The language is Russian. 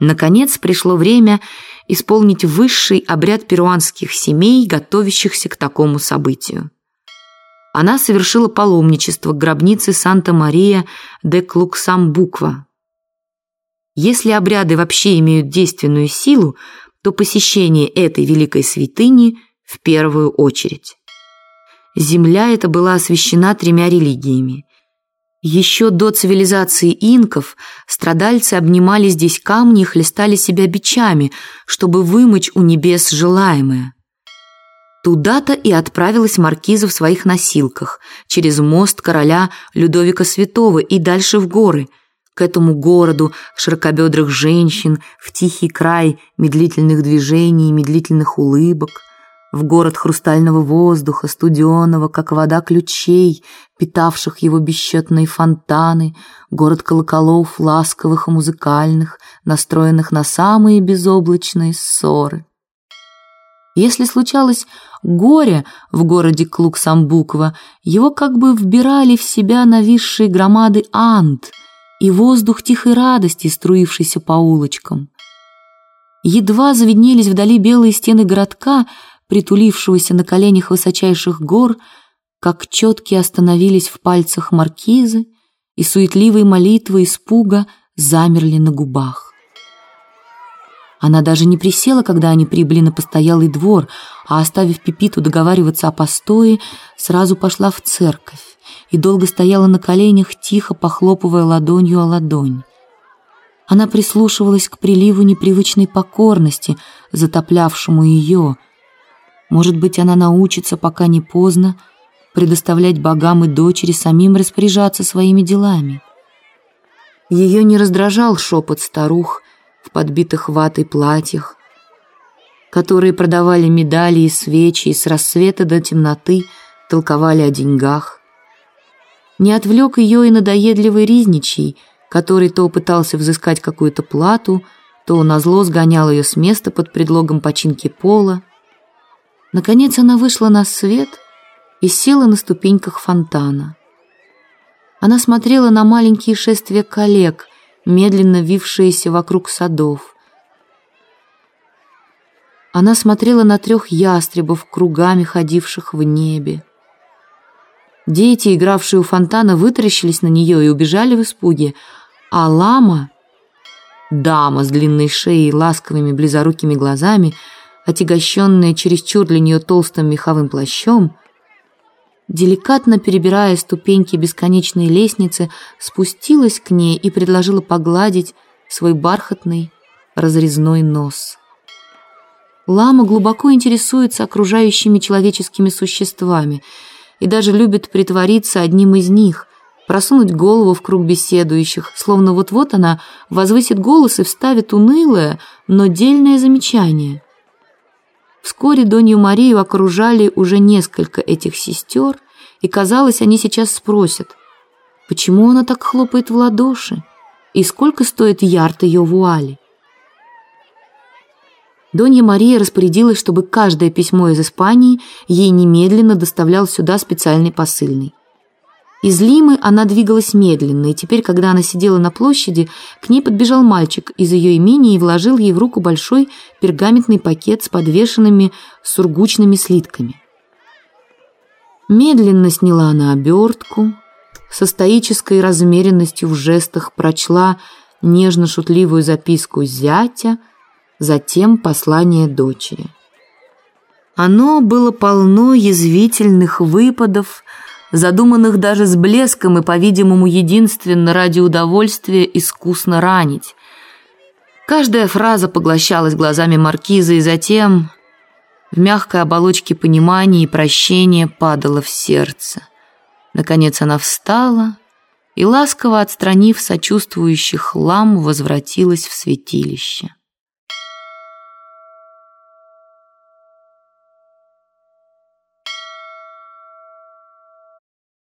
Наконец пришло время исполнить высший обряд перуанских семей, готовящихся к такому событию. Она совершила паломничество к гробнице Санта-Мария де Клуксамбуква. Если обряды вообще имеют действенную силу, то посещение этой великой святыни в первую очередь. Земля эта была освящена тремя религиями. Еще до цивилизации инков страдальцы обнимали здесь камни и хлестали себя бичами, чтобы вымочь у небес желаемое. Туда-то и отправилась маркиза в своих носилках, через мост короля Людовика Святого и дальше в горы, к этому городу широкобедрых женщин, в тихий край медлительных движений и медлительных улыбок – в город хрустального воздуха, студеного, как вода ключей, питавших его бесчетные фонтаны, город колоколов ласковых и музыкальных, настроенных на самые безоблачные ссоры. Если случалось горе в городе Клуксамбуква, его как бы вбирали в себя нависшие громады Анд и воздух тихой радости, струившийся по улочкам. Едва завиднелись вдали белые стены городка — притулившегося на коленях высочайших гор, как четкие остановились в пальцах маркизы, и суетливые молитвы испуга замерли на губах. Она даже не присела, когда они прибыли на постоялый двор, а, оставив Пипиту договариваться о постое, сразу пошла в церковь и долго стояла на коленях, тихо похлопывая ладонью о ладонь. Она прислушивалась к приливу непривычной покорности, затоплявшему ее, может быть, она научится, пока не поздно, предоставлять богам и дочери самим распоряжаться своими делами. Ее не раздражал шепот старух в подбитых ватой платьях, которые продавали медали и свечи и с рассвета до темноты толковали о деньгах. Не отвлек ее и надоедливый Ризничий, который то пытался взыскать какую-то плату, то назло сгонял ее с места под предлогом починки пола, Наконец она вышла на свет и села на ступеньках фонтана. Она смотрела на маленькие шествия коллег, медленно вившиеся вокруг садов. Она смотрела на трех ястребов, кругами ходивших в небе. Дети, игравшие у фонтана, вытаращились на нее и убежали в испуге, а лама, дама с длинной шеей и ласковыми близорукими глазами, отягощенная чересчур для нее толстым меховым плащом, деликатно перебирая ступеньки бесконечной лестницы, спустилась к ней и предложила погладить свой бархатный разрезной нос. Лама глубоко интересуется окружающими человеческими существами и даже любит притвориться одним из них, просунуть голову в круг беседующих, словно вот-вот она возвысит голос и вставит унылое, но дельное замечание. Вскоре Донью Марию окружали уже несколько этих сестер, и, казалось, они сейчас спросят, почему она так хлопает в ладоши и сколько стоит ярд ее вуали. Донья Мария распорядилась, чтобы каждое письмо из Испании ей немедленно доставлял сюда специальный посыльный. Из Лимы она двигалась медленно, и теперь, когда она сидела на площади, к ней подбежал мальчик из ее имени и вложил ей в руку большой пергаментный пакет с подвешенными сургучными слитками. Медленно сняла она обертку, со стоической размеренностью в жестах прочла нежно-шутливую записку зятя, затем послание дочери. Оно было полно язвительных выпадов, задуманных даже с блеском и, по-видимому, единственно ради удовольствия искусно ранить. Каждая фраза поглощалась глазами маркиза и затем в мягкой оболочке понимания и прощения падала в сердце. Наконец она встала и, ласково отстранив сочувствующих лам, возвратилась в святилище.